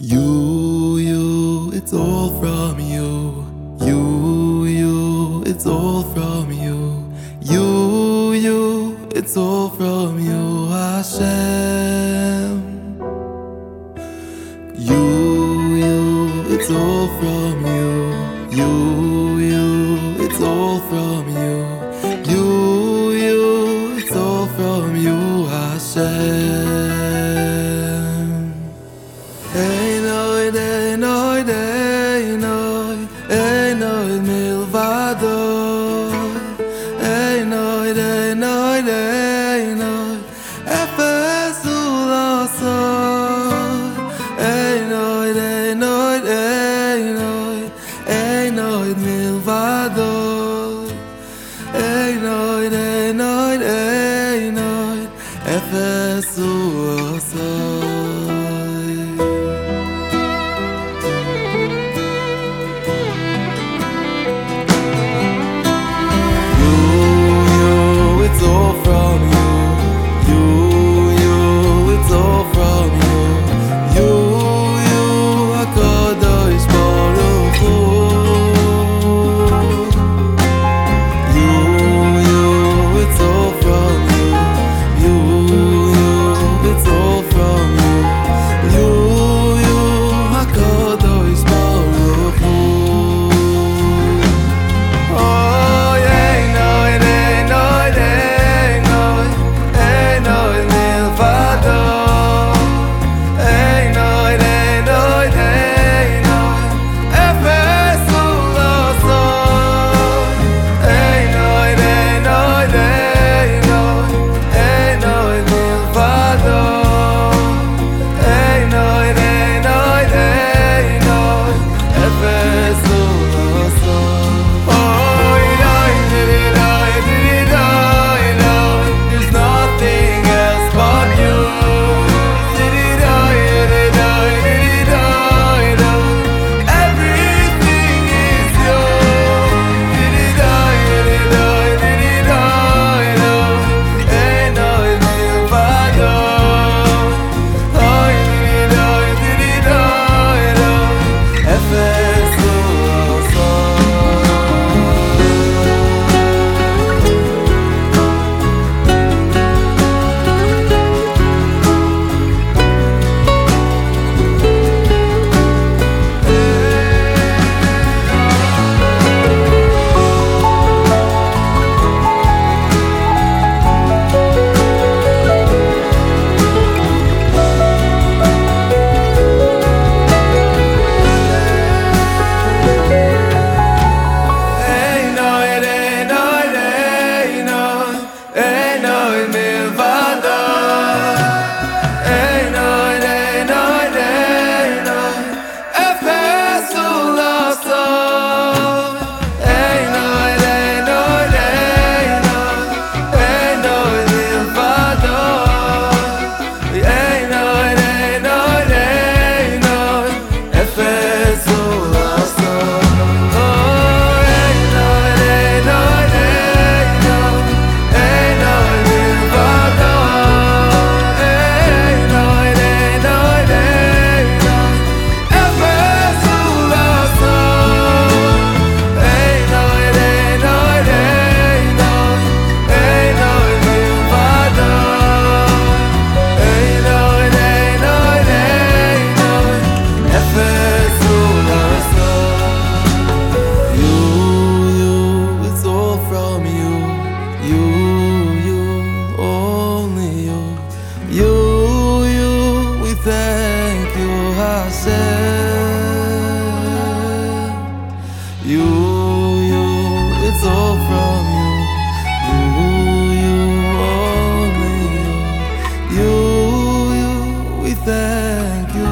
You, you, it's all from you. You, you, it's all from you. You, you, it's all from you, Hashem. You, you, it's all from you. You, you, it's all from you. You, you, it's all from you, Hashem. Ey noy, ey noy, ey noy, efes uoy. myself. You, you, it's all from you. You, you, only you. You, you, we thank you,